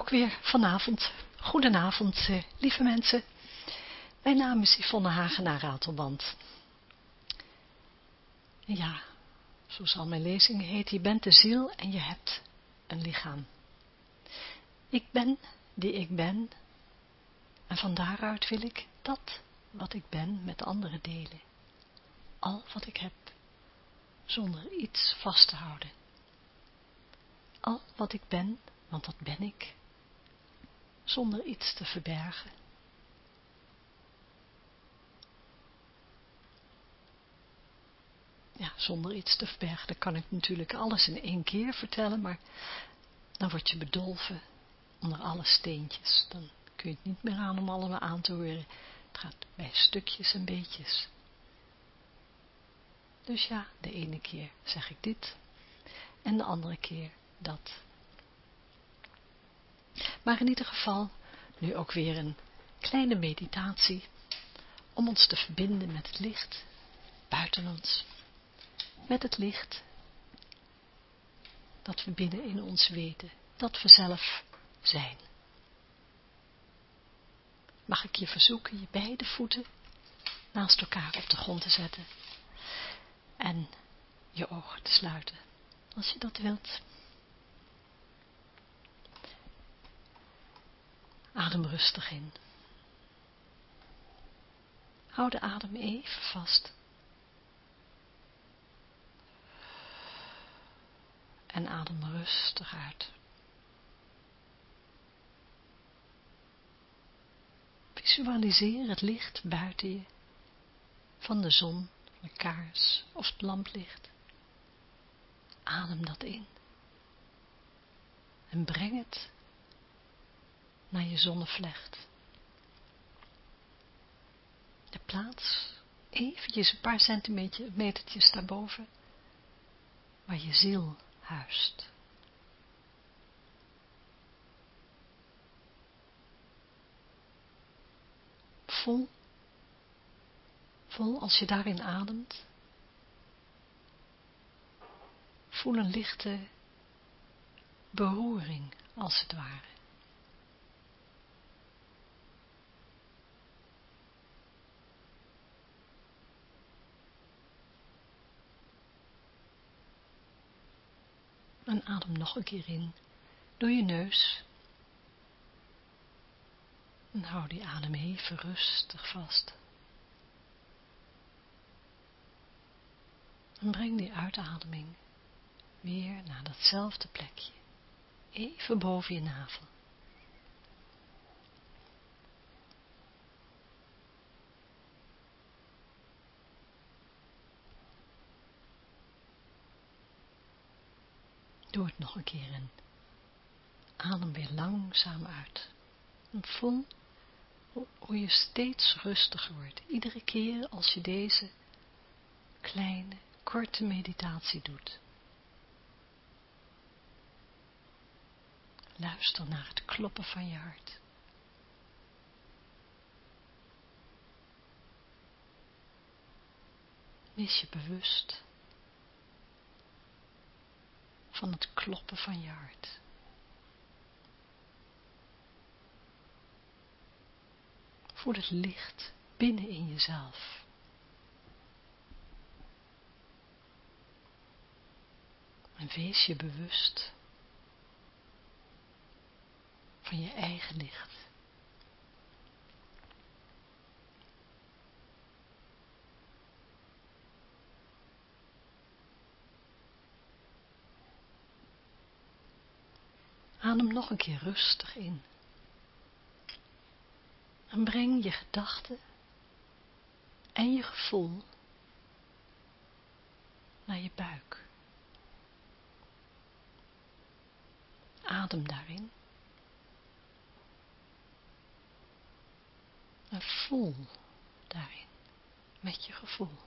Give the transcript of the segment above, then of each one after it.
ook weer vanavond. Goedenavond, eh, lieve mensen. Mijn naam is Yvonne Hagenaar Ratelband. Ja, zo zal mijn lezing heet, je bent de ziel en je hebt een lichaam. Ik ben die ik ben en van daaruit wil ik dat wat ik ben met anderen delen. Al wat ik heb, zonder iets vast te houden. Al wat ik ben, want dat ben ik, zonder iets te verbergen. Ja, zonder iets te verbergen, dan kan ik natuurlijk alles in één keer vertellen, maar dan word je bedolven onder alle steentjes. Dan kun je het niet meer aan om allemaal aan te horen. Het gaat bij stukjes en beetjes. Dus ja, de ene keer zeg ik dit en de andere keer dat. Maar in ieder geval nu ook weer een kleine meditatie om ons te verbinden met het licht buiten ons. Met het licht dat we binnen in ons weten, dat we zelf zijn. Mag ik je verzoeken je beide voeten naast elkaar op de grond te zetten en je ogen te sluiten, als je dat wilt. Adem rustig in. Hou de adem even vast. En adem rustig uit. Visualiseer het licht buiten je, van de zon, een kaars of lamplicht. Adem dat in. En breng het naar je zonnevlecht. De plaats, eventjes een paar centimetertjes daarboven, waar je ziel huist. Vol, vol als je daarin ademt, voel een lichte beroering als het ware. En adem nog een keer in door je neus. En hou die adem even rustig vast. En breng die uitademing weer naar datzelfde plekje, even boven je navel. Doe het nog een keer en adem weer langzaam uit. En voel hoe je steeds rustiger wordt. Iedere keer als je deze kleine, korte meditatie doet. Luister naar het kloppen van je hart. Wees je bewust van het kloppen van je hart. Voel het licht binnen in jezelf. En wees je bewust van je eigen licht. Adem nog een keer rustig in. En breng je gedachten en je gevoel naar je buik. Adem daarin. En voel daarin met je gevoel.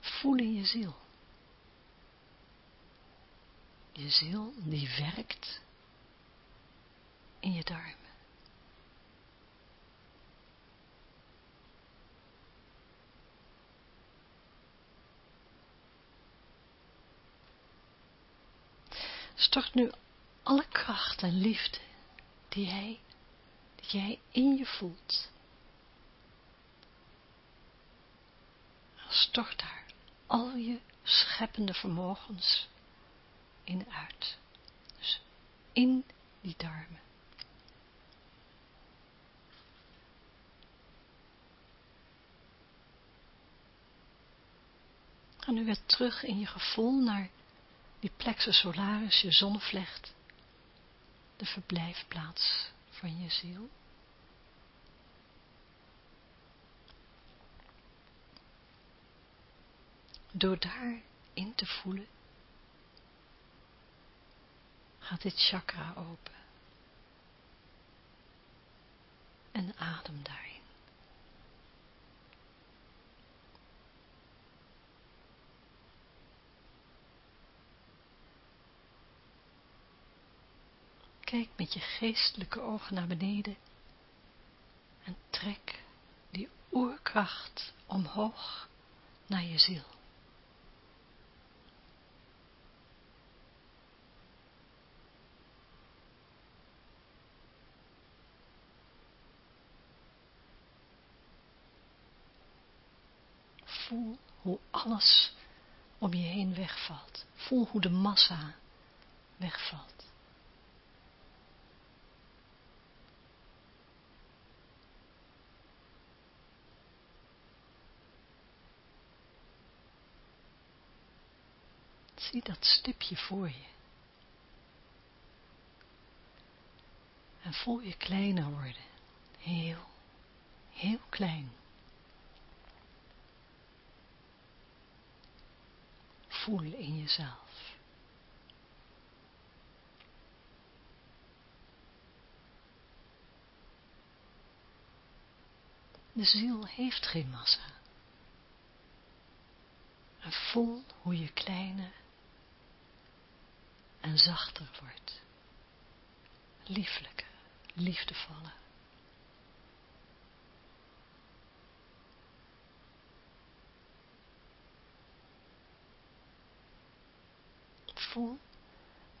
Voel in je ziel. Je ziel die werkt in je darmen. Stort nu alle kracht en liefde die jij, die jij in je voelt. Stort daar al je scheppende vermogens in uit. Dus in die darmen. Ga nu weer terug in je gevoel naar die plexus solaris, je zonnevlecht, de verblijfplaats van je ziel. Door daarin te voelen, gaat dit chakra open. En adem daarin. Kijk met je geestelijke ogen naar beneden en trek die oerkracht omhoog naar je ziel. Voel hoe alles om je heen wegvalt. Voel hoe de massa wegvalt. Zie dat stipje voor je. En voel je kleiner worden. Heel, heel klein. Voel in jezelf. De ziel heeft geen massa. En voel hoe je kleiner en zachter wordt. Lieflijker, liefdevoller.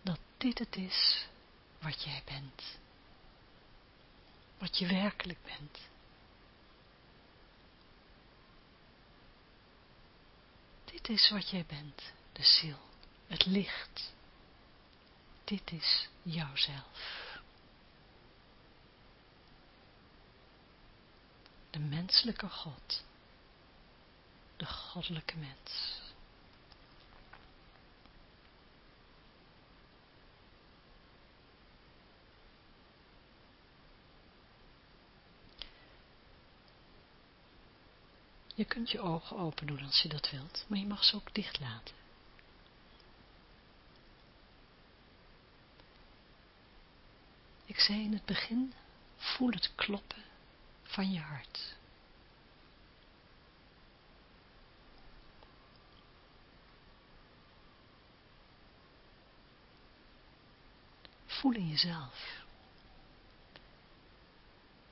Dat dit het is wat jij bent. Wat je werkelijk bent. Dit is wat jij bent, de ziel, het licht dit is jouzelf. De menselijke God. De goddelijke mens. Je kunt je ogen open doen als je dat wilt, maar je mag ze ook dicht laten. Ik zei in het begin, voel het kloppen van je hart. Voel in jezelf.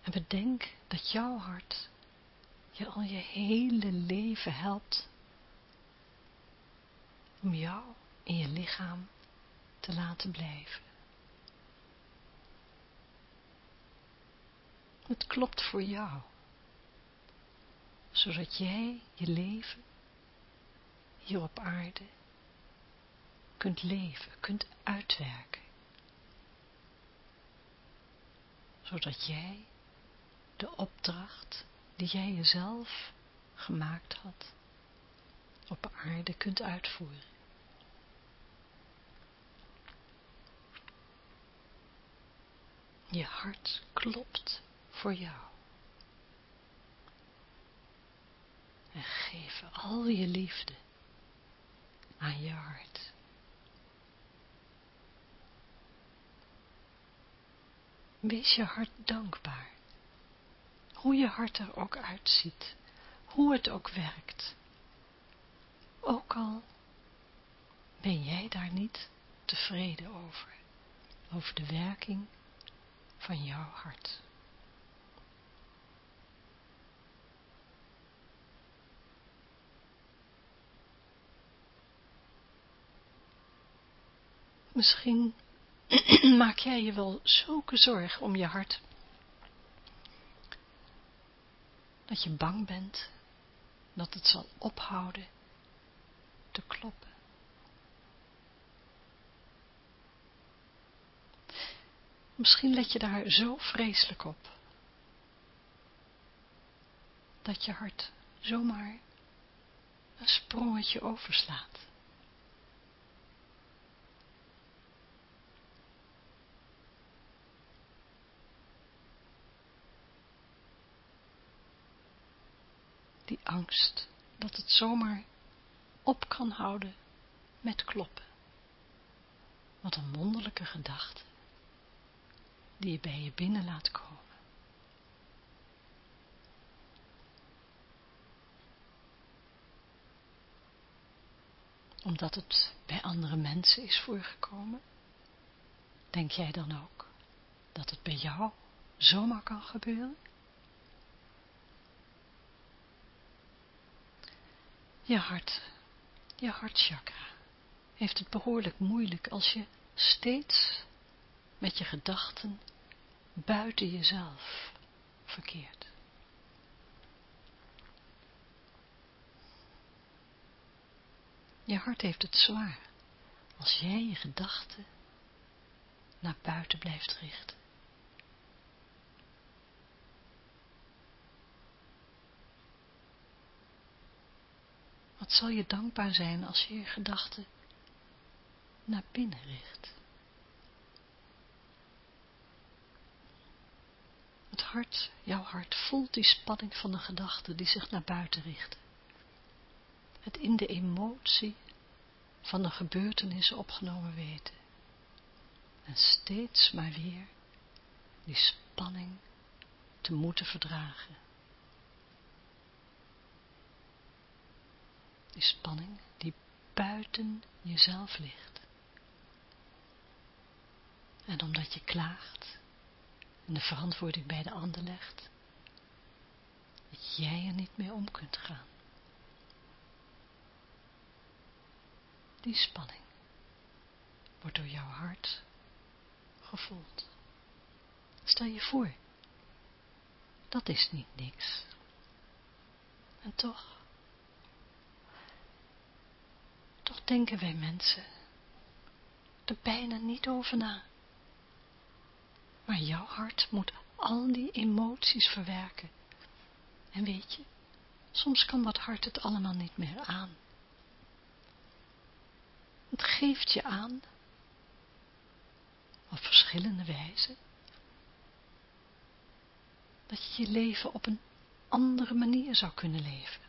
En bedenk dat jouw hart je al je hele leven helpt om jou in je lichaam te laten blijven. Het klopt voor jou. Zodat jij je leven hier op aarde kunt leven, kunt uitwerken. Zodat jij de opdracht die jij jezelf gemaakt had, op aarde kunt uitvoeren. Je hart klopt voor jou. En geef al je liefde aan je hart. Wees je hart dankbaar. Hoe je hart er ook uitziet. Hoe het ook werkt. Ook al ben jij daar niet tevreden over. Over de werking van jouw hart. Misschien maak jij je wel zulke zorg om je hart, dat je bang bent dat het zal ophouden te kloppen. Misschien let je daar zo vreselijk op, dat je hart zomaar een sprongetje overslaat. Die angst dat het zomaar op kan houden met kloppen. Wat een wonderlijke gedachte die je bij je binnen laat komen. Omdat het bij andere mensen is voorgekomen, denk jij dan ook dat het bij jou zomaar kan gebeuren? Je hart, je hartchakra, heeft het behoorlijk moeilijk als je steeds met je gedachten buiten jezelf verkeert. Je hart heeft het zwaar als jij je gedachten naar buiten blijft richten. Wat zal je dankbaar zijn als je je gedachten naar binnen richt. Het hart, jouw hart, voelt die spanning van de gedachten die zich naar buiten richten. Het in de emotie van de gebeurtenissen opgenomen weten. En steeds maar weer die spanning te moeten verdragen. Die spanning die buiten jezelf ligt. En omdat je klaagt en de verantwoording bij de ander legt, dat jij er niet mee om kunt gaan. Die spanning wordt door jouw hart gevoeld. Stel je voor, dat is niet niks. En toch, toch denken wij mensen er bijna niet over na. Maar jouw hart moet al die emoties verwerken. En weet je, soms kan dat hart het allemaal niet meer aan. Het geeft je aan, op verschillende wijzen, dat je je leven op een andere manier zou kunnen leven.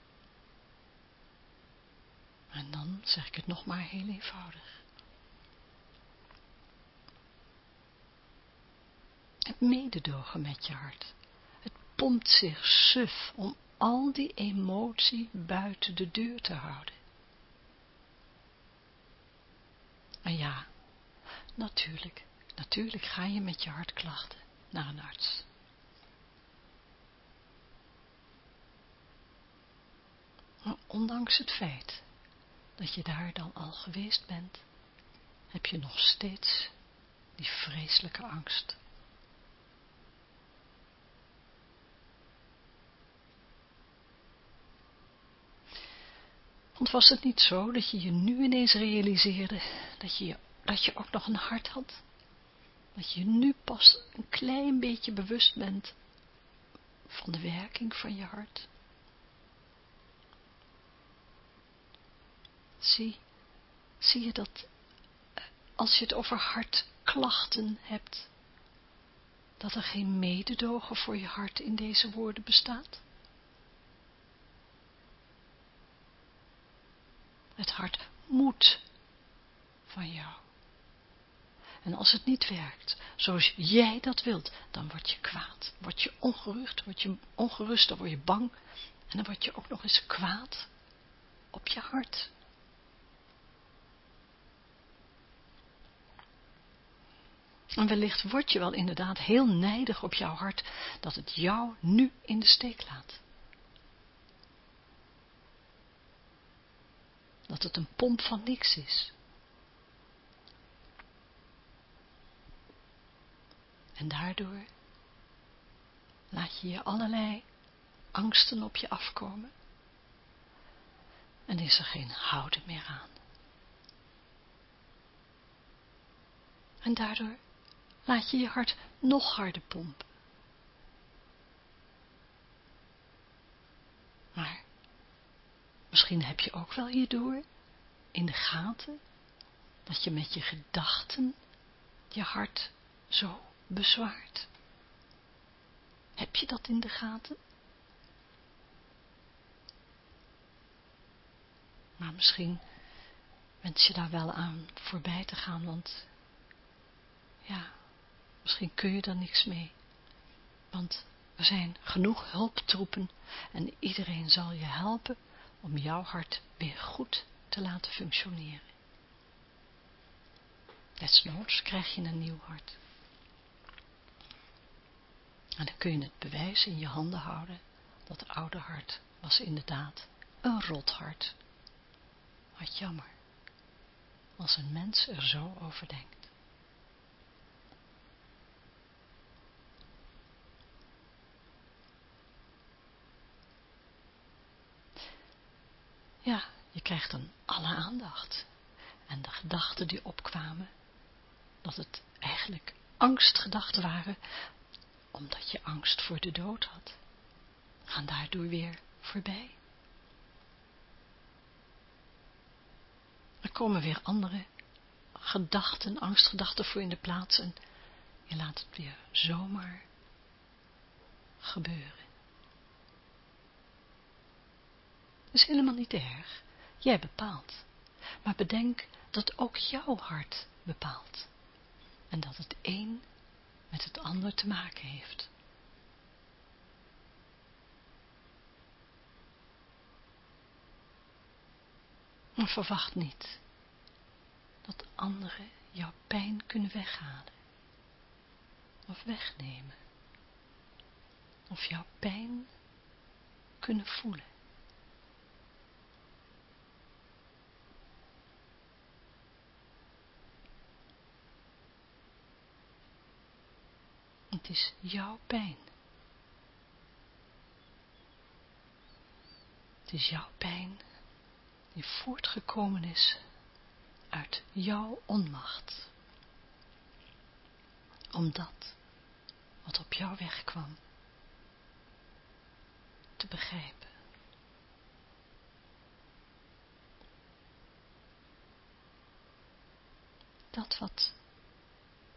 En dan zeg ik het nog maar heel eenvoudig. Het mededogen met je hart. Het pompt zich suf om al die emotie buiten de deur te houden. En ja, natuurlijk, natuurlijk ga je met je hartklachten naar een arts. Maar ondanks het feit dat je daar dan al geweest bent, heb je nog steeds die vreselijke angst. Want was het niet zo dat je je nu ineens realiseerde dat je, dat je ook nog een hart had? Dat je nu pas een klein beetje bewust bent van de werking van je hart? Zie, zie je dat eh, als je het over hartklachten hebt, dat er geen mededogen voor je hart in deze woorden bestaat? Het hart moet van jou. En als het niet werkt, zoals jij dat wilt, dan word je kwaad. Word je ongerust, word je ongerust, dan word je bang. En dan word je ook nog eens kwaad op je hart. En wellicht word je wel inderdaad heel nijdig op jouw hart dat het jou nu in de steek laat. Dat het een pomp van niks is. En daardoor laat je je allerlei angsten op je afkomen. En is er geen houden meer aan. En daardoor laat je je hart nog harder pompen. Maar misschien heb je ook wel hierdoor in de gaten dat je met je gedachten je hart zo bezwaart. Heb je dat in de gaten? Maar misschien wens je daar wel aan voorbij te gaan, want ja, misschien kun je er niks mee. Want er zijn genoeg hulptroepen en iedereen zal je helpen om jouw hart weer goed te laten functioneren. Desnoods krijg je een nieuw hart. En dan kun je het bewijs in je handen houden dat oude hart was inderdaad een rot hart. Wat jammer, als een mens er zo over denkt. Ja, je krijgt dan alle aandacht. En de gedachten die opkwamen, dat het eigenlijk angstgedachten waren, omdat je angst voor de dood had, gaan daardoor weer voorbij. Er komen weer andere gedachten, angstgedachten voor in de plaats en je laat het weer zomaar gebeuren. Is helemaal niet erg. Jij bepaalt. Maar bedenk dat ook jouw hart bepaalt. En dat het een met het ander te maken heeft. Maar verwacht niet dat anderen jouw pijn kunnen weghalen. Of wegnemen. Of jouw pijn kunnen voelen. Het is jouw pijn. Het is jouw pijn die voortgekomen is uit jouw onmacht. Om dat wat op jouw weg kwam te begrijpen. Dat wat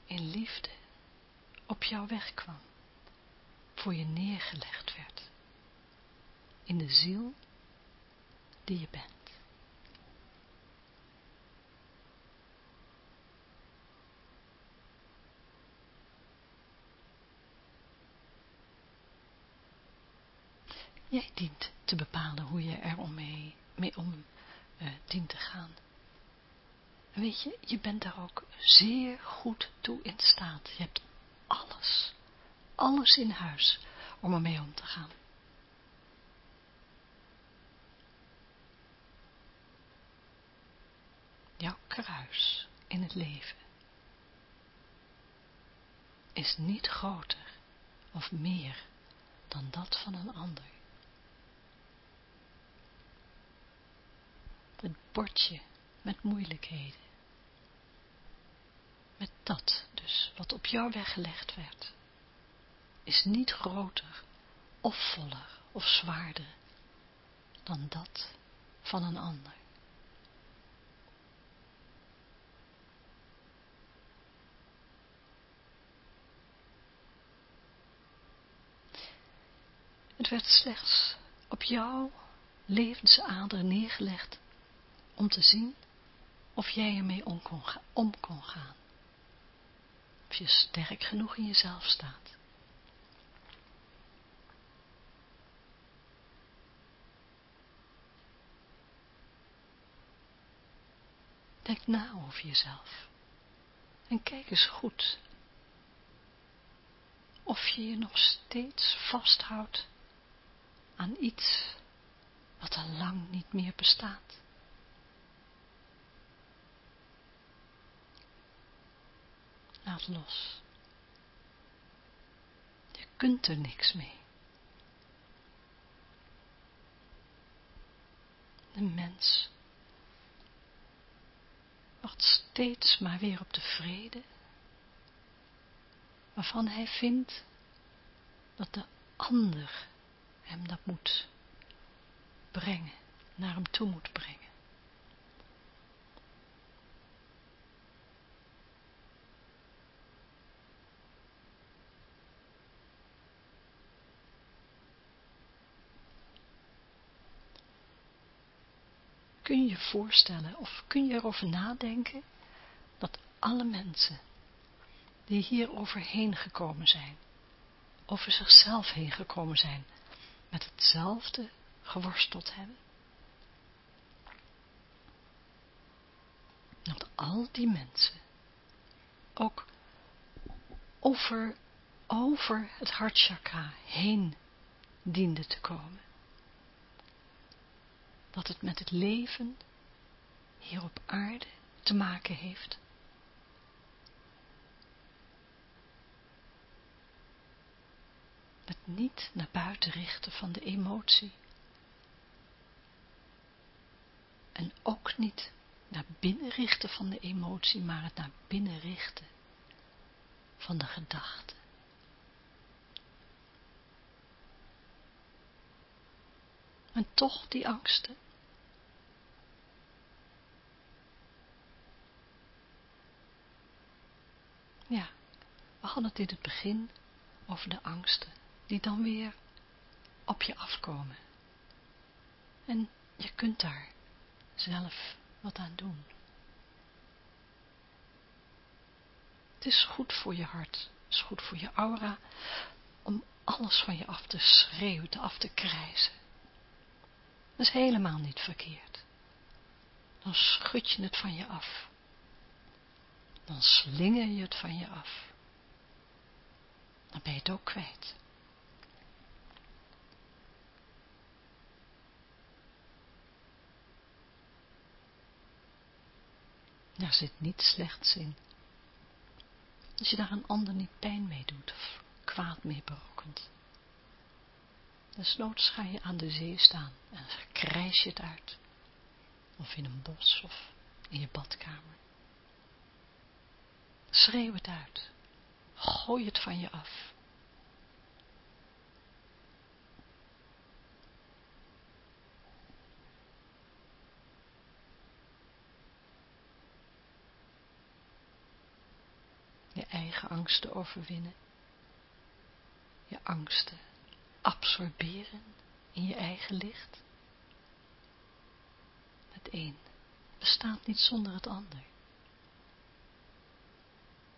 in liefde op jouw weg kwam, voor je neergelegd werd, in de ziel die je bent. Jij dient te bepalen hoe je er om mee, mee om uh, dient te gaan. weet je, je bent daar ook zeer goed toe in staat. Je hebt alles, alles in huis om ermee om te gaan. Jouw kruis in het leven is niet groter of meer dan dat van een ander. Het bordje met moeilijkheden met dat dus wat op jou weggelegd werd, is niet groter of voller of zwaarder dan dat van een ander. Het werd slechts op jouw levensader neergelegd om te zien of jij ermee om kon, om kon gaan of je sterk genoeg in jezelf staat. Denk na over jezelf en kijk eens goed of je je nog steeds vasthoudt aan iets wat al lang niet meer bestaat. Laat los. kunt er niks mee. De mens wacht steeds maar weer op de vrede, waarvan hij vindt dat de ander hem dat moet brengen, naar hem toe moet brengen. Kun je voorstellen of kun je erover nadenken dat alle mensen die hier overheen gekomen zijn, over zichzelf heen gekomen zijn, met hetzelfde geworsteld hebben? Dat al die mensen ook over, over het hartchakra heen dienden te komen dat het met het leven hier op aarde te maken heeft. Het niet naar buiten richten van de emotie. En ook niet naar binnen richten van de emotie, maar het naar binnen richten van de gedachte. En toch die angsten. Ja, we hadden het in het begin over de angsten, die dan weer op je afkomen. En je kunt daar zelf wat aan doen. Het is goed voor je hart, het is goed voor je aura, om alles van je af te schreeuwen, af te krijzen. Dat is helemaal niet verkeerd. Dan schud je het van je af. Dan slinger je het van je af. Dan ben je het ook kwijt. Daar zit niets slechts in. Als je daar een ander niet pijn mee doet of kwaad mee berokkent. Desnoods ga je aan de zee staan en krijs je het uit. Of in een bos of in je badkamer. Schreeuw het uit. Gooi het van je af. Je eigen angsten overwinnen. Je angsten absorberen in je eigen licht. Het een bestaat niet zonder het ander.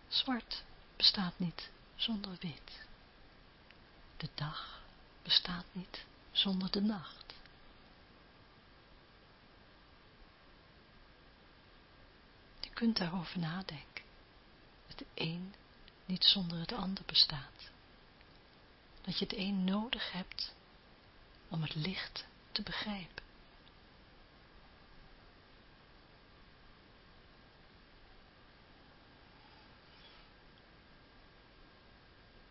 Zwart bestaat niet zonder wit. De dag bestaat niet zonder de nacht. Je kunt daarover nadenken. Het een niet zonder het ander bestaat dat je het een nodig hebt om het licht te begrijpen.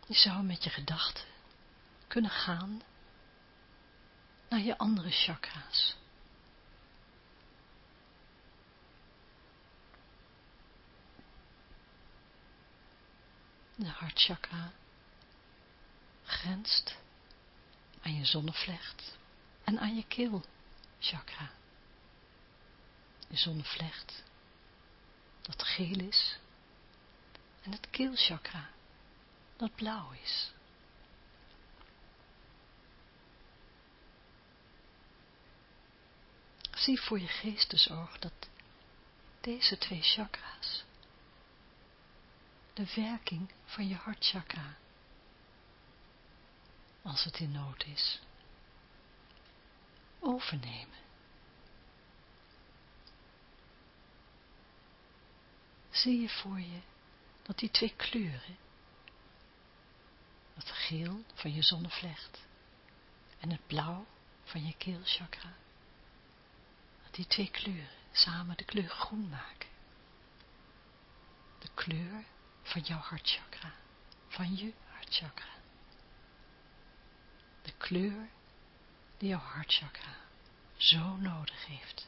Je zou met je gedachten kunnen gaan naar je andere chakra's. De hartchakra grenst aan je zonnevlecht en aan je keelchakra. Je zonnevlecht, dat geel is, en het keelchakra, dat blauw is. Zie voor je geestesoog dat deze twee chakra's de werking van je hartchakra als het in nood is. Overnemen. Zie je voor je dat die twee kleuren, het geel van je zonnevlecht en het blauw van je keelchakra, dat die twee kleuren samen de kleur groen maken. De kleur van jouw hartchakra, van je hartchakra. De kleur die jouw hartchakra zo nodig heeft.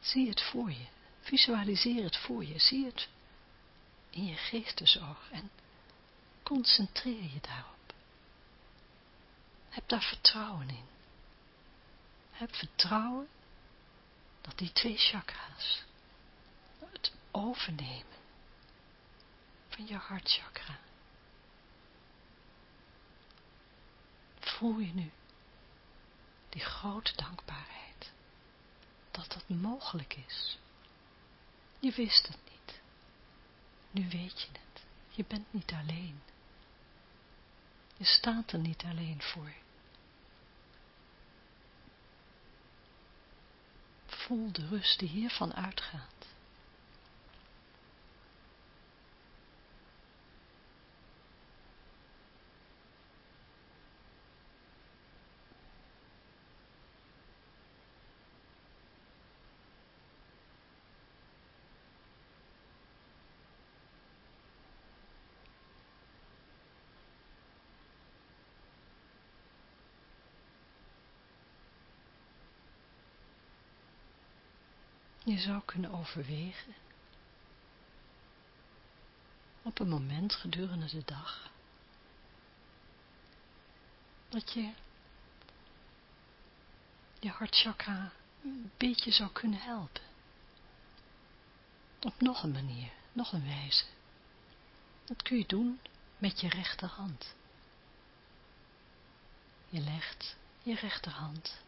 Zie het voor je, visualiseer het voor je, zie het in je geestesoog en concentreer je daarop. Heb daar vertrouwen in. Heb vertrouwen dat die twee chakra's het overnemen van je hartchakra. Voel je nu die grote dankbaarheid dat dat mogelijk is. Je wist het niet. Nu weet je het. Je bent niet alleen. Je staat er niet alleen voor. Voel de rust die hiervan uitgaat. Je zou kunnen overwegen op een moment gedurende de dag dat je je hartchakra een beetje zou kunnen helpen. Op nog een manier, nog een wijze. Dat kun je doen met je rechterhand. Je legt je rechterhand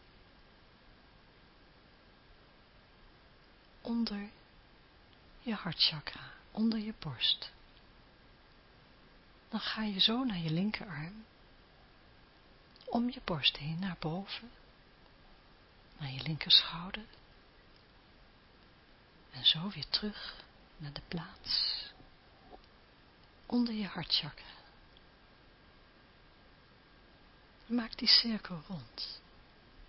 onder je hartchakra, onder je borst. Dan ga je zo naar je linkerarm, om je borst heen naar boven, naar je linkerschouder en zo weer terug naar de plaats onder je hartchakra. Maak die cirkel rond.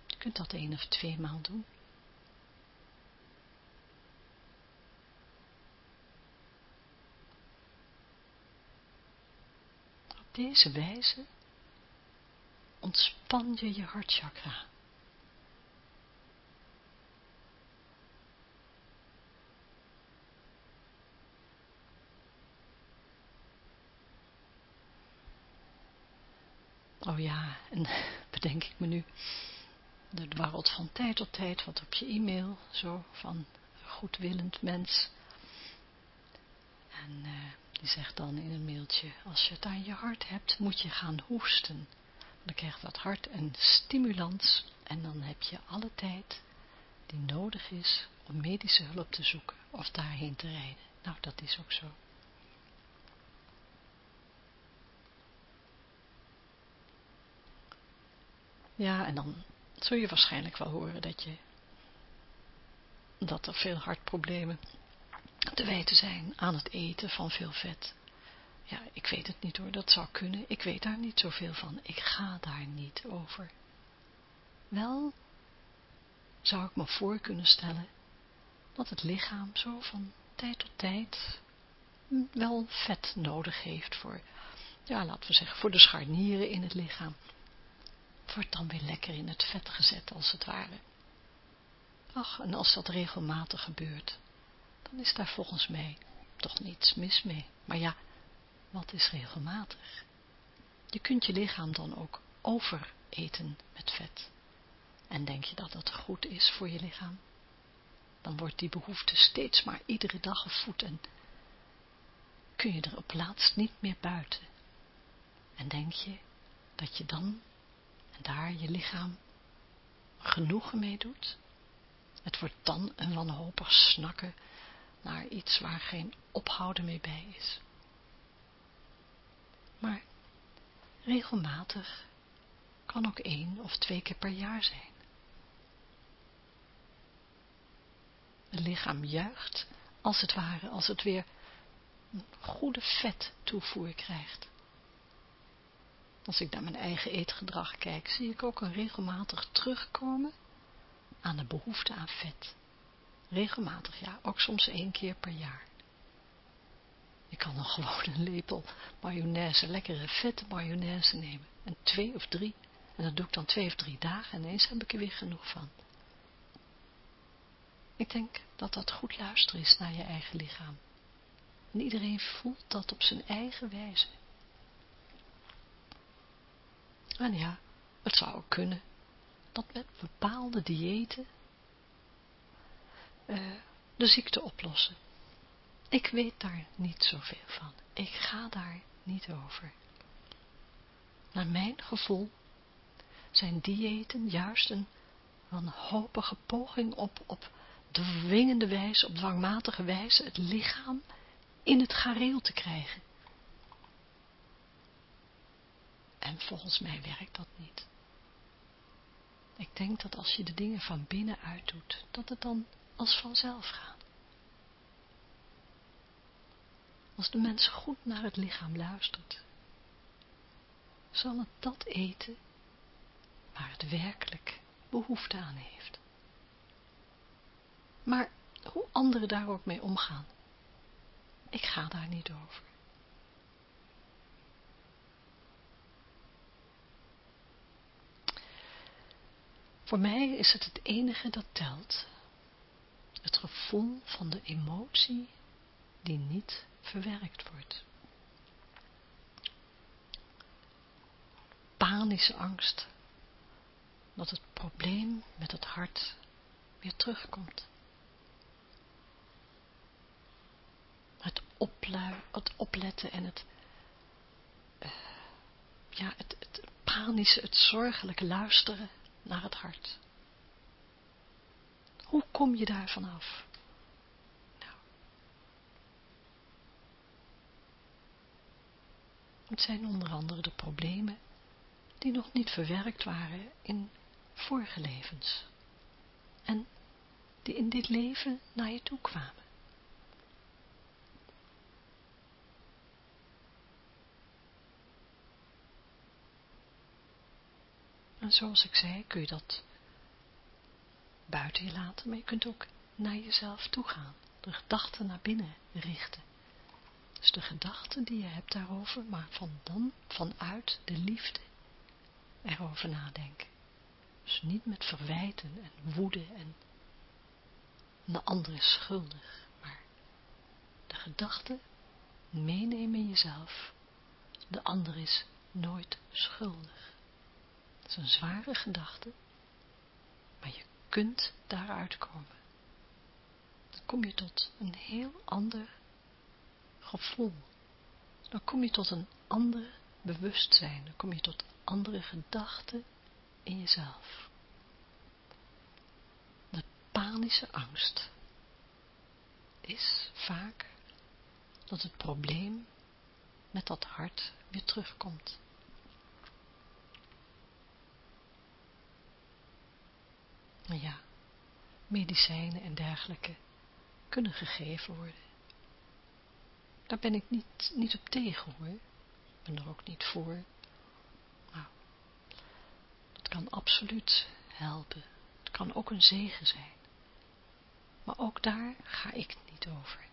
Je kunt dat één of twee maal doen. Deze wijze ontspan je je hartchakra. Oh ja, en bedenk ik me nu, er dwarrelt van tijd tot tijd wat op je e-mail, zo van goedwillend mens. En uh, die zegt dan in een mailtje, als je het aan je hart hebt, moet je gaan hoesten. Dan krijgt dat hart een stimulans en dan heb je alle tijd die nodig is om medische hulp te zoeken of daarheen te rijden. Nou, dat is ook zo. Ja, en dan zul je waarschijnlijk wel horen dat je dat er veel hartproblemen te wijten zijn aan het eten van veel vet. Ja, ik weet het niet hoor, dat zou kunnen. Ik weet daar niet zoveel van. Ik ga daar niet over. Wel zou ik me voor kunnen stellen dat het lichaam zo van tijd tot tijd wel vet nodig heeft voor, ja, laten we zeggen, voor de scharnieren in het lichaam. Wordt dan weer lekker in het vet gezet, als het ware. Ach, en als dat regelmatig gebeurt, dan is daar volgens mij toch niets mis mee. Maar ja, wat is regelmatig? Je kunt je lichaam dan ook overeten met vet. En denk je dat dat goed is voor je lichaam? Dan wordt die behoefte steeds maar iedere dag gevoed en kun je er op plaats niet meer buiten. En denk je dat je dan en daar je lichaam genoegen mee doet? Het wordt dan een wanhopig snakken naar iets waar geen ophouden mee bij is. Maar regelmatig kan ook één of twee keer per jaar zijn. Het lichaam juicht, als het ware, als het weer een goede vet toevoer krijgt. Als ik naar mijn eigen eetgedrag kijk, zie ik ook een regelmatig terugkomen aan de behoefte aan vet. Regelmatig, ja. Ook soms één keer per jaar. Ik kan nog gewoon een lepel mayonaise, lekkere vette mayonaise nemen. En twee of drie. En dat doe ik dan twee of drie dagen. En ineens heb ik er weer genoeg van. Ik denk dat dat goed luisteren is naar je eigen lichaam. En iedereen voelt dat op zijn eigen wijze. En ja, het zou ook kunnen dat met bepaalde diëten uh, de ziekte oplossen. Ik weet daar niet zoveel van. Ik ga daar niet over. Naar mijn gevoel zijn diëten juist een wanhopige poging op, op dwingende wijze, op dwangmatige wijze, het lichaam in het gareel te krijgen. En volgens mij werkt dat niet. Ik denk dat als je de dingen van binnenuit doet, dat het dan als vanzelf gaat. Als de mens goed naar het lichaam luistert, zal het dat eten waar het werkelijk behoefte aan heeft. Maar hoe anderen daar ook mee omgaan, ik ga daar niet over. Voor mij is het het enige dat telt, het gevoel van de emotie die niet verwerkt wordt. Panische angst dat het probleem met het hart weer terugkomt. Het, het opletten en het, uh, ja, het, het panische, het zorgelijke luisteren naar het hart. Hoe kom je daar vanaf? Nou. Het zijn onder andere de problemen die nog niet verwerkt waren in vorige levens en die in dit leven naar je toe kwamen. En zoals ik zei, kun je dat buiten je laten, maar je kunt ook naar jezelf toe gaan. De gedachten naar binnen richten. Dus de gedachten die je hebt daarover, maar van dan vanuit de liefde erover nadenken. Dus niet met verwijten en woede en de ander is schuldig, maar de gedachte meenemen in jezelf. De ander is nooit schuldig. Dat is een zware gedachte, maar je kunt daaruit komen. Dan kom je tot een heel ander gevoel. Dan kom je tot een ander bewustzijn. Dan kom je tot andere gedachten in jezelf. De panische angst is vaak dat het probleem met dat hart weer terugkomt. Nou ja, medicijnen en dergelijke kunnen gegeven worden. Daar ben ik niet, niet op tegen hoor. Ik ben er ook niet voor. Nou, dat kan absoluut helpen. Het kan ook een zegen zijn. Maar ook daar ga ik niet over.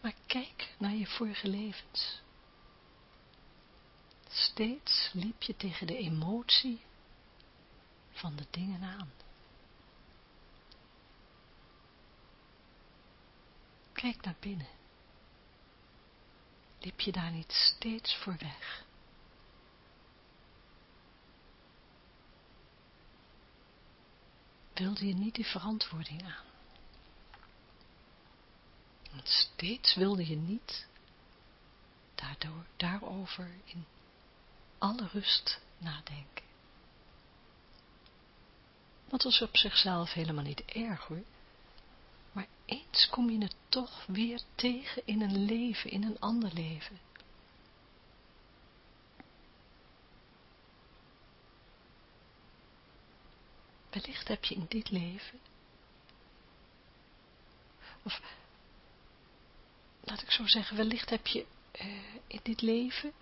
Maar kijk naar je vorige levens. Steeds liep je tegen de emotie van de dingen aan. Kijk naar binnen. Liep je daar niet steeds voor weg? Wilde je niet die verantwoording aan? Want steeds wilde je niet daardoor, daarover in alle rust nadenken. Dat was op zichzelf helemaal niet erg hoor. Maar eens kom je het toch weer tegen in een leven, in een ander leven. Wellicht heb je in dit leven, of laat ik zo zeggen, wellicht heb je uh, in dit leven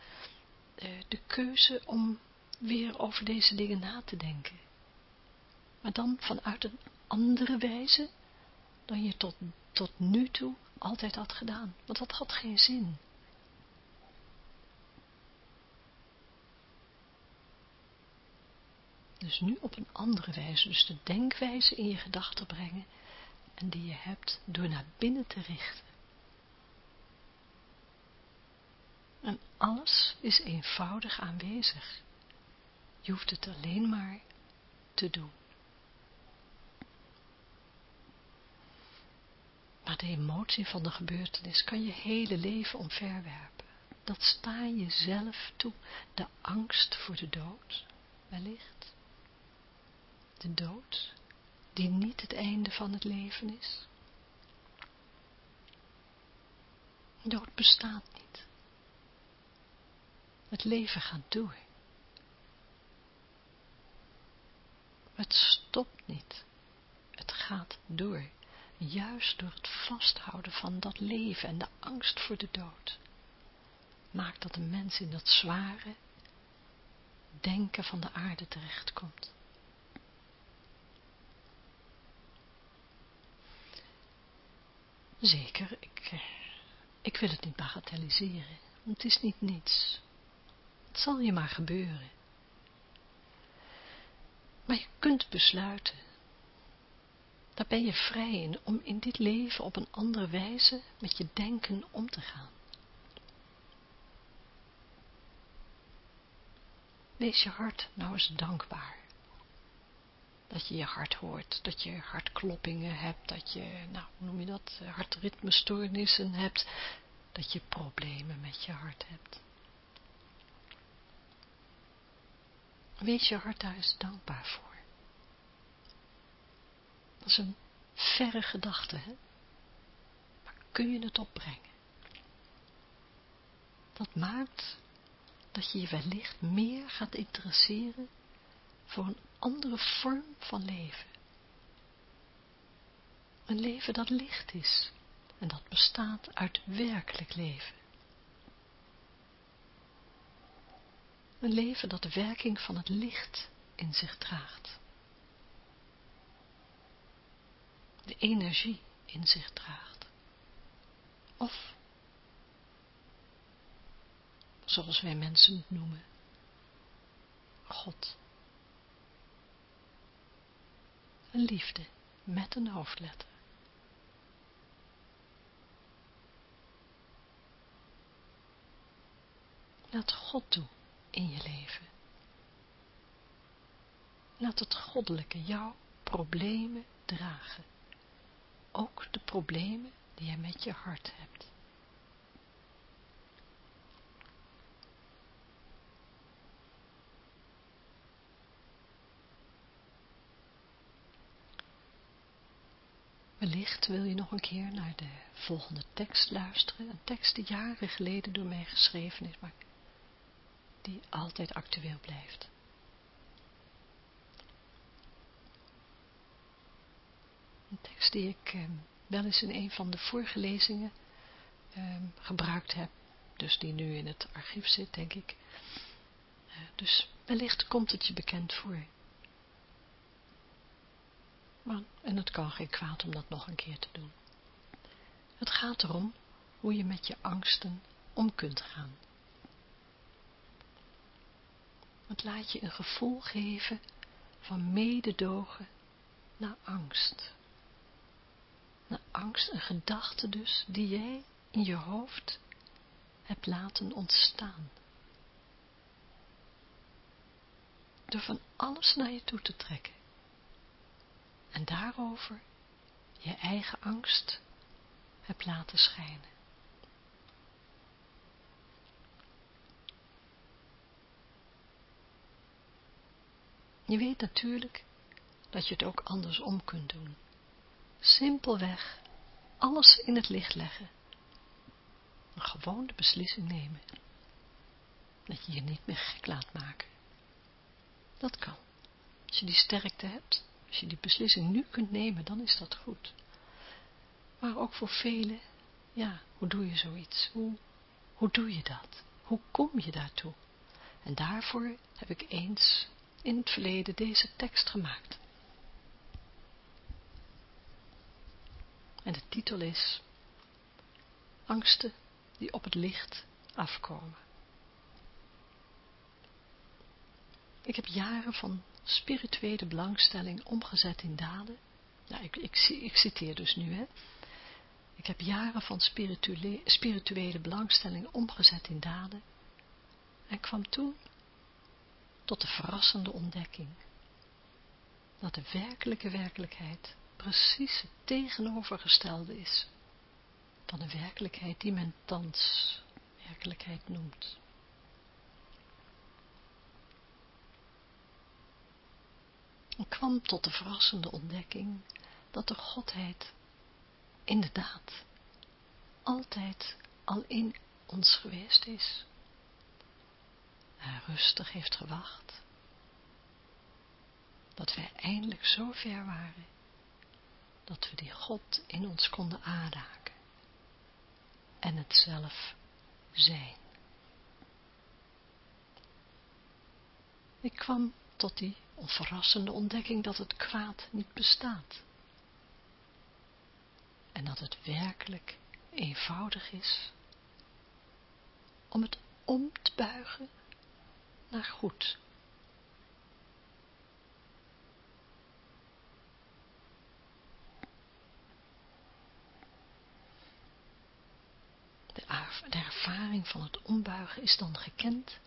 de keuze om weer over deze dingen na te denken. Maar dan vanuit een andere wijze dan je tot, tot nu toe altijd had gedaan. Want dat had geen zin. Dus nu op een andere wijze, dus de denkwijze in je gedachten brengen en die je hebt door naar binnen te richten. En alles is eenvoudig aanwezig. Je hoeft het alleen maar te doen. Maar de emotie van de gebeurtenis kan je hele leven omverwerpen. Dat sta je zelf toe. De angst voor de dood, wellicht. De dood, die niet het einde van het leven is. Dood bestaat. Het leven gaat door. Het stopt niet. Het gaat door. Juist door het vasthouden van dat leven en de angst voor de dood. Maakt dat een mens in dat zware denken van de aarde terechtkomt. Zeker, ik, eh, ik wil het niet bagatelliseren. Het is niet niets. Het zal je maar gebeuren. Maar je kunt besluiten. Daar ben je vrij in om in dit leven op een andere wijze met je denken om te gaan. Wees je hart nou eens dankbaar. Dat je je hart hoort, dat je hartkloppingen hebt, dat je, nou, hoe noem je dat, hartritmestoornissen hebt, dat je problemen met je hart hebt. Wees je hart daar eens dankbaar voor. Dat is een verre gedachte, hè? Maar kun je het opbrengen? Dat maakt dat je je wellicht meer gaat interesseren voor een andere vorm van leven. Een leven dat licht is en dat bestaat uit werkelijk leven. Een leven dat de werking van het licht in zich draagt. De energie in zich draagt. Of, zoals wij mensen het noemen, God. Een liefde met een hoofdletter. Laat God toe in je leven. Laat het goddelijke jouw problemen dragen. Ook de problemen die je met je hart hebt. Wellicht wil je nog een keer naar de volgende tekst luisteren. Een tekst die jaren geleden door mij geschreven is, maar die altijd actueel blijft. Een tekst die ik eh, wel eens in een van de vorige lezingen eh, gebruikt heb, dus die nu in het archief zit, denk ik. Uh, dus wellicht komt het je bekend voor. Maar, en het kan geen kwaad om dat nog een keer te doen. Het gaat erom hoe je met je angsten om kunt gaan. Het laat je een gevoel geven van mededogen naar angst. Naar angst, een gedachte dus, die jij in je hoofd hebt laten ontstaan. Door van alles naar je toe te trekken. En daarover je eigen angst hebt laten schijnen. Je weet natuurlijk dat je het ook andersom kunt doen. Simpelweg alles in het licht leggen. Een gewone beslissing nemen. Dat je je niet meer gek laat maken. Dat kan. Als je die sterkte hebt, als je die beslissing nu kunt nemen, dan is dat goed. Maar ook voor velen, ja, hoe doe je zoiets? Hoe, hoe doe je dat? Hoe kom je daartoe? En daarvoor heb ik eens in het verleden deze tekst gemaakt. En de titel is Angsten die op het licht afkomen. Ik heb jaren van spirituele belangstelling omgezet in daden. Ik, ik, ik citeer dus nu, hè. Ik heb jaren van spirituele, spirituele belangstelling omgezet in daden en kwam toen tot de verrassende ontdekking dat de werkelijke werkelijkheid precies het tegenovergestelde is van de werkelijkheid die men thans werkelijkheid noemt. Ik kwam tot de verrassende ontdekking dat de Godheid inderdaad altijd al in ons geweest is. En rustig heeft gewacht dat wij eindelijk zo ver waren dat we die God in ons konden aanraken en het zelf zijn. Ik kwam tot die verrassende ontdekking dat het kwaad niet bestaat. En dat het werkelijk eenvoudig is om het om te buigen naar goed. De ervaring van het ombuigen is dan gekend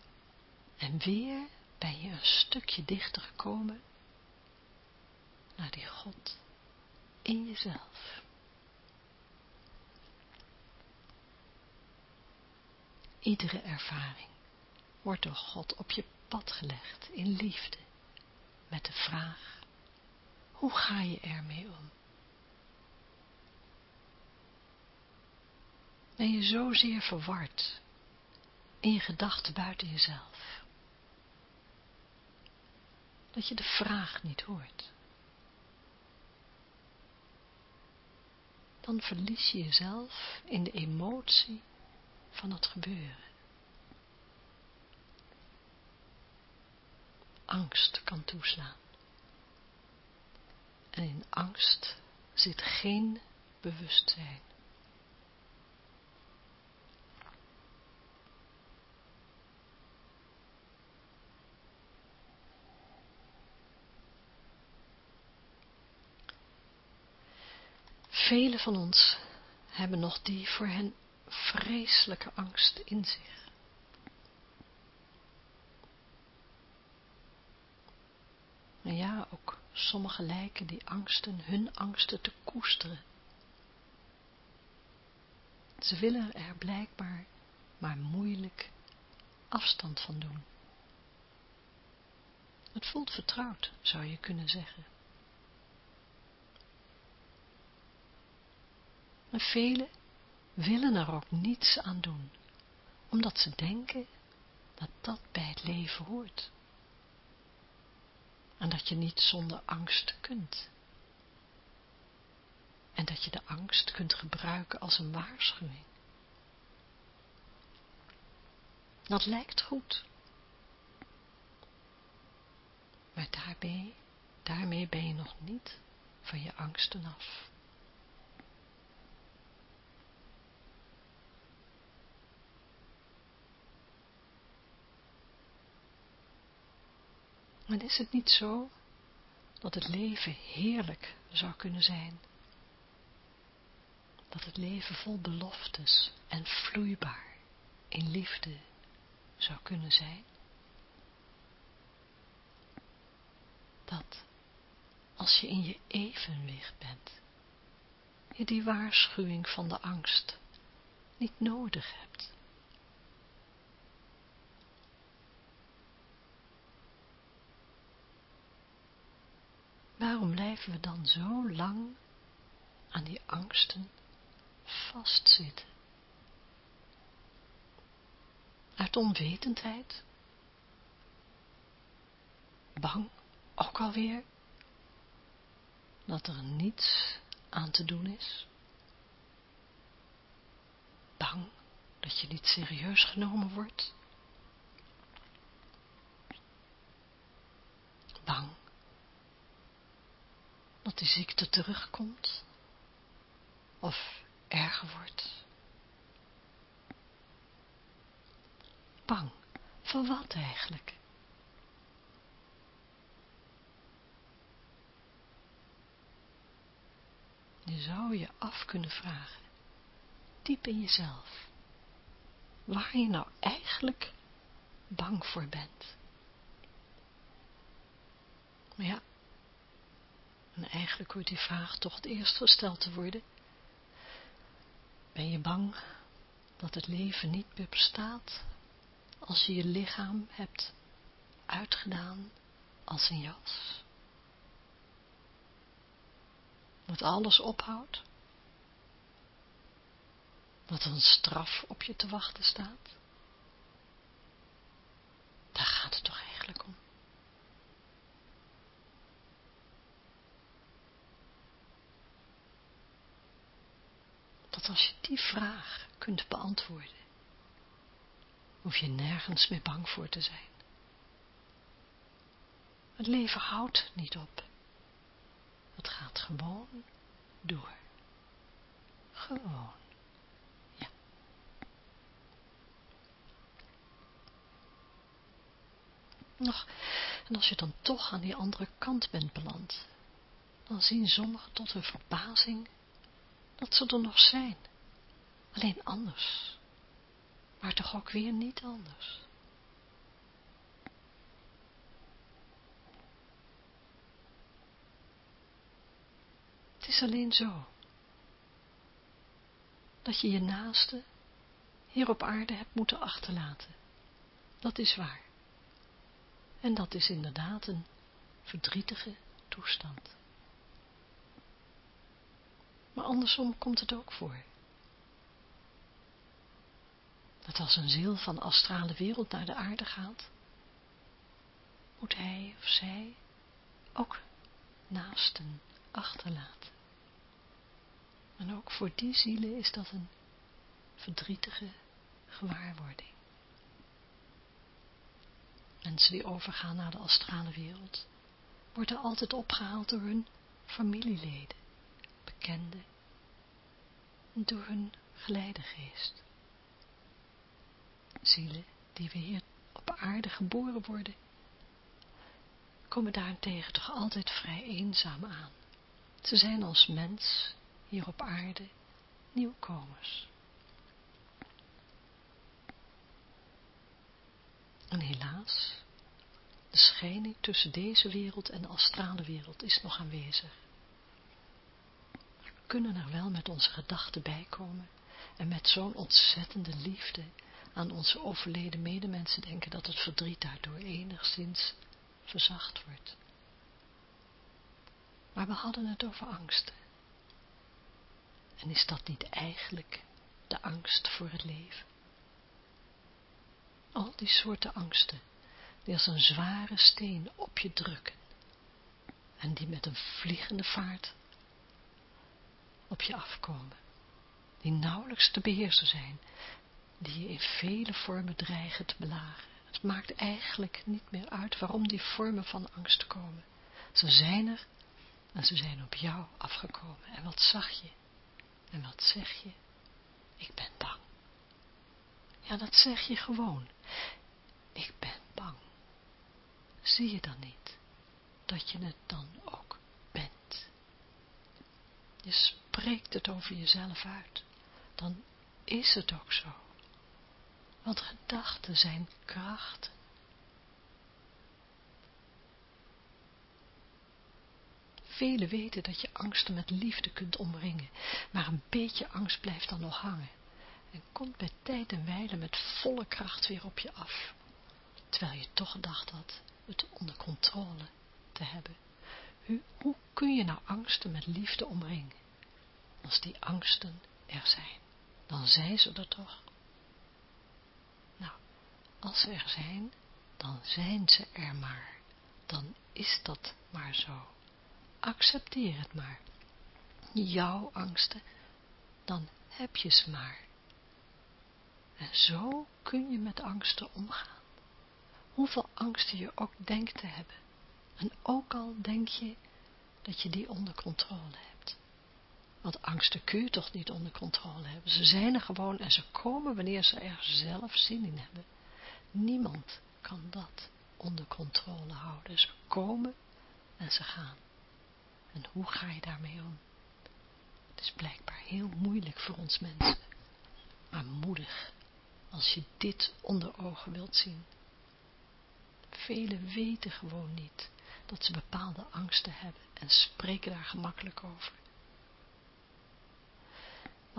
en weer ben je een stukje dichter gekomen naar die God in jezelf. Iedere ervaring wordt door God op je pad gelegd in liefde, met de vraag, hoe ga je ermee om? Ben je zozeer verward in je gedachten buiten jezelf, dat je de vraag niet hoort? Dan verlies je jezelf in de emotie van het gebeuren. Angst kan toeslaan. En in angst zit geen bewustzijn. Velen van ons hebben nog die voor hen vreselijke angst in zich. En ja, ook sommigen lijken die angsten, hun angsten te koesteren. Ze willen er blijkbaar maar moeilijk afstand van doen. Het voelt vertrouwd, zou je kunnen zeggen. En velen willen er ook niets aan doen, omdat ze denken dat dat bij het leven hoort. En dat je niet zonder angst kunt. En dat je de angst kunt gebruiken als een waarschuwing. Dat lijkt goed. Maar daarbij, daarmee ben je nog niet van je angsten af. Maar is het niet zo dat het leven heerlijk zou kunnen zijn? Dat het leven vol beloftes en vloeibaar in liefde zou kunnen zijn? Dat als je in je evenwicht bent, je die waarschuwing van de angst niet nodig hebt. Waarom blijven we dan zo lang aan die angsten vastzitten? Uit onwetendheid? Bang, ook alweer, dat er niets aan te doen is? Bang dat je niet serieus genomen wordt? Bang dat die ziekte terugkomt of erger wordt. Bang, voor wat eigenlijk? Je zou je af kunnen vragen, diep in jezelf, waar je nou eigenlijk bang voor bent. Ja, en eigenlijk hoort die vraag toch het eerst gesteld te worden. Ben je bang dat het leven niet meer bestaat als je je lichaam hebt uitgedaan als een jas? Dat alles ophoudt? Dat een straf op je te wachten staat? Daar gaat het toch eigenlijk om. Als je die vraag kunt beantwoorden, hoef je nergens meer bang voor te zijn. Het leven houdt niet op. Het gaat gewoon door. Gewoon. Ja. Nog, en als je dan toch aan die andere kant bent beland, dan zien sommigen tot hun verbazing dat ze er nog zijn. Alleen anders. Maar toch ook weer niet anders. Het is alleen zo. Dat je je naaste hier op aarde hebt moeten achterlaten. Dat is waar. En dat is inderdaad een verdrietige toestand. Maar andersom komt het ook voor. Dat als een ziel van astrale wereld naar de aarde gaat, moet hij of zij ook naasten achterlaten. En ook voor die zielen is dat een verdrietige gewaarwording. Mensen die overgaan naar de astrale wereld, worden altijd opgehaald door hun familieleden bekende door hun geleidegeest. Zielen die we hier op aarde geboren worden, komen daarentegen toch altijd vrij eenzaam aan. Ze zijn als mens hier op aarde nieuwkomers. En helaas, de scheiding tussen deze wereld en de astrale wereld is nog aanwezig kunnen er wel met onze gedachten bijkomen en met zo'n ontzettende liefde aan onze overleden medemensen denken dat het verdriet daardoor enigszins verzacht wordt. Maar we hadden het over angsten. En is dat niet eigenlijk de angst voor het leven? Al die soorten angsten, die als een zware steen op je drukken en die met een vliegende vaart op je afkomen, die nauwelijks te beheersen zijn, die je in vele vormen dreigen te belagen. Het maakt eigenlijk niet meer uit waarom die vormen van angst komen. Ze zijn er en ze zijn op jou afgekomen. En wat zag je? En wat zeg je? Ik ben bang. Ja, dat zeg je gewoon. Ik ben bang. Zie je dan niet dat je het dan ook bent? Je spreekt het over jezelf uit, dan is het ook zo. Want gedachten zijn krachten. Velen weten dat je angsten met liefde kunt omringen, maar een beetje angst blijft dan nog hangen en komt bij tijd en wijle met volle kracht weer op je af, terwijl je toch gedacht had het onder controle te hebben. Hoe kun je nou angsten met liefde omringen? Als die angsten er zijn, dan zijn ze er toch. Nou, als ze er zijn, dan zijn ze er maar. Dan is dat maar zo. Accepteer het maar. Jouw angsten, dan heb je ze maar. En zo kun je met angsten omgaan. Hoeveel angsten je ook denkt te hebben, En ook al denk je dat je die onder controle hebt. Want angsten kun je toch niet onder controle hebben. Ze zijn er gewoon en ze komen wanneer ze er zelf zin in hebben. Niemand kan dat onder controle houden. Ze komen en ze gaan. En hoe ga je daarmee om? Het is blijkbaar heel moeilijk voor ons mensen. Maar moedig, als je dit onder ogen wilt zien. Velen weten gewoon niet dat ze bepaalde angsten hebben en spreken daar gemakkelijk over.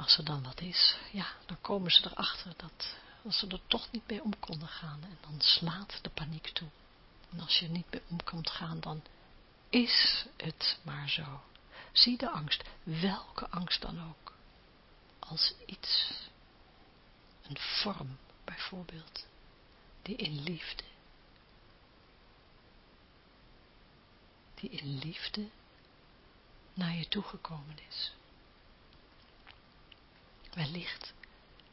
Als er dan wat is, ja, dan komen ze erachter dat als ze er toch niet mee om konden gaan en dan slaat de paniek toe. En als je er niet mee om kunt gaan, dan is het maar zo. Zie de angst, welke angst dan ook, als iets, een vorm bijvoorbeeld, die in liefde, die in liefde naar je toegekomen is. Wellicht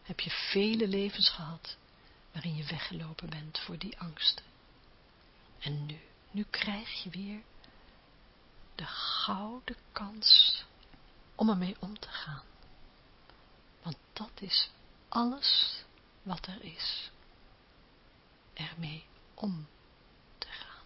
heb je vele levens gehad waarin je weggelopen bent voor die angsten. En nu, nu krijg je weer de gouden kans om ermee om te gaan. Want dat is alles wat er is. Ermee om te gaan.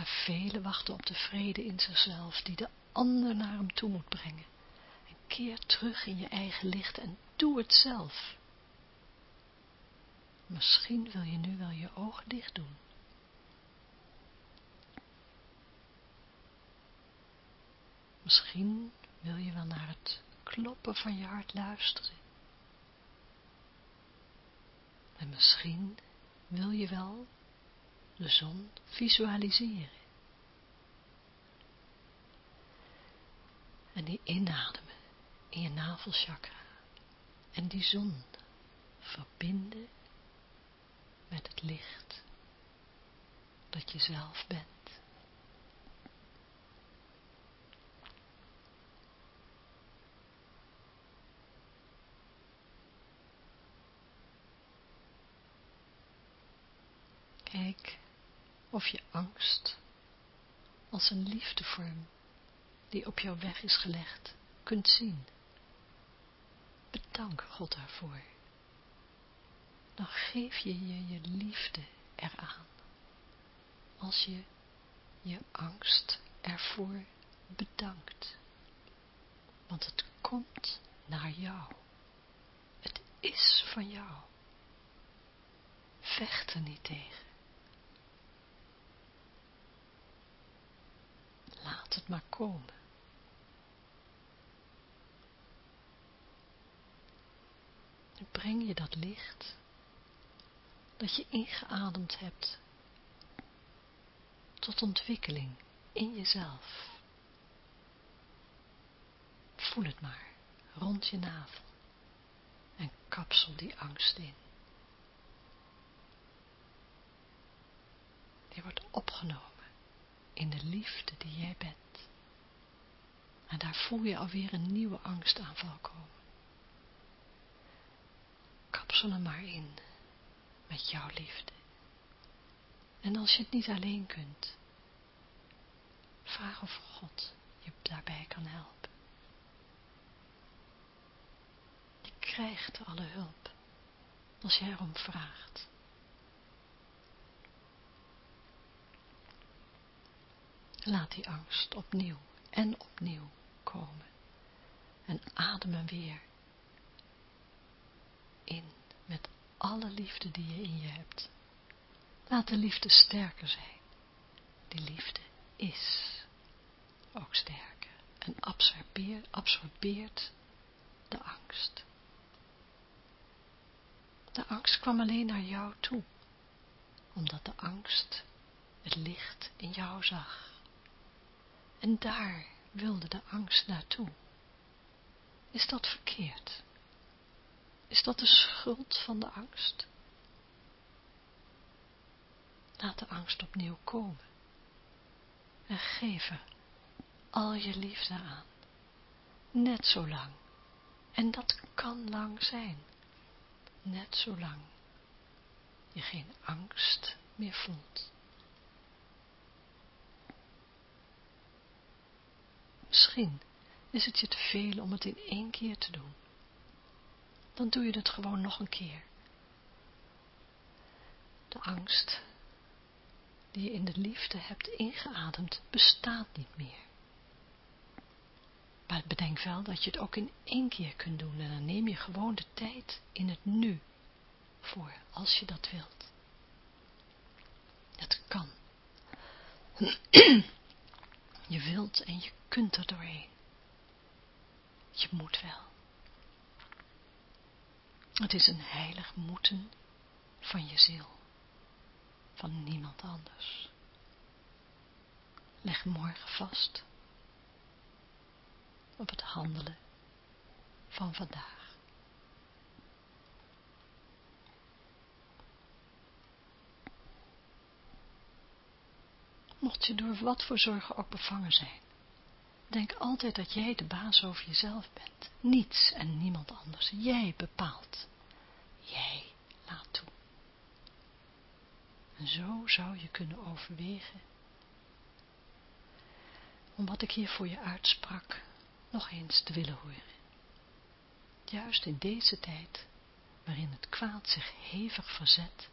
Maar velen wachten op de vrede in zichzelf die de ander naar hem toe moet brengen. En keer terug in je eigen licht en doe het zelf. Misschien wil je nu wel je ogen dicht doen. Misschien wil je wel naar het kloppen van je hart luisteren. En misschien wil je wel de zon visualiseren. En die inademen in je navelchakra. En die zon verbinden met het licht dat je zelf bent. Kijk of je angst als een liefdevorm die op jouw weg is gelegd kunt zien. Bedank God daarvoor dan geef je je je liefde eraan. Als je je angst ervoor bedankt. Want het komt naar jou. Het is van jou. Vecht er niet tegen. Laat het maar komen. Breng je dat licht dat je ingeademd hebt tot ontwikkeling in jezelf. Voel het maar rond je navel en kapsel die angst in. Die wordt opgenomen in de liefde die jij bent. En daar voel je alweer een nieuwe angstaanval komen. Kapsel hem maar in met jouw liefde. En als je het niet alleen kunt, vraag of God je daarbij kan helpen. Je krijgt alle hulp als je erom vraagt. Laat die angst opnieuw en opnieuw komen. En adem hem weer in met alle liefde die je in je hebt. Laat de liefde sterker zijn. Die liefde is ook sterker en absorbeert, absorbeert de angst. De angst kwam alleen naar jou toe, omdat de angst het licht in jou zag. En daar wilde de angst naartoe. Is dat verkeerd? Is dat de schuld van de angst? Laat de angst opnieuw komen. En geef al je liefde aan. Net zo lang. En dat kan lang zijn. Net zo lang je geen angst meer voelt. Misschien is het je te veel om het in één keer te doen. Dan doe je het gewoon nog een keer. De angst die je in de liefde hebt ingeademd, bestaat niet meer. Maar bedenk wel dat je het ook in één keer kunt doen en dan neem je gewoon de tijd in het nu voor, als je dat wilt. Het kan. Je wilt en je kunt er doorheen. Je moet wel. Het is een heilig moeten van je ziel, van niemand anders. Leg morgen vast op het handelen van vandaag. Mocht je door wat voor zorgen ook bevangen zijn, denk altijd dat jij de baas over jezelf bent. Niets en niemand anders. Jij bepaalt. Jij laat toe. En zo zou je kunnen overwegen om wat ik hier voor je uitsprak nog eens te willen horen. Juist in deze tijd, waarin het kwaad zich hevig verzet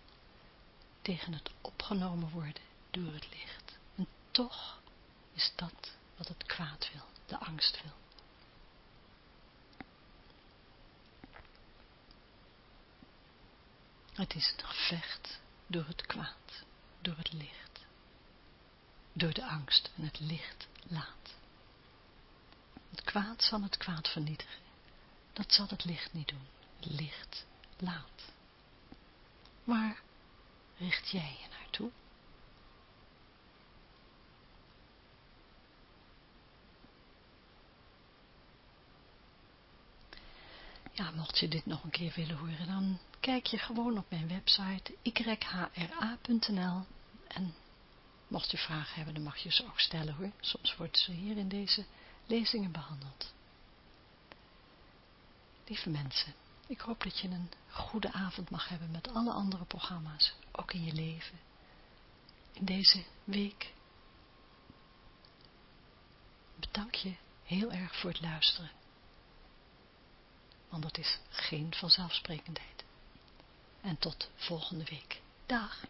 tegen het opgenomen worden door het licht. En toch is dat wat het kwaad wil, de angst wil. Het is een gevecht door het kwaad, door het licht, door de angst en het licht laat. Het kwaad zal het kwaad vernietigen. Dat zal het licht niet doen. Licht laat. Waar richt jij je naartoe? Ja, mocht je dit nog een keer willen horen, dan kijk je gewoon op mijn website yhra.nl en mocht je vragen hebben, dan mag je ze ook stellen hoor. Soms wordt ze hier in deze lezingen behandeld. Lieve mensen, ik hoop dat je een goede avond mag hebben met alle andere programma's, ook in je leven. In deze week bedank je heel erg voor het luisteren. Want dat is geen vanzelfsprekendheid. En tot volgende week. Dag.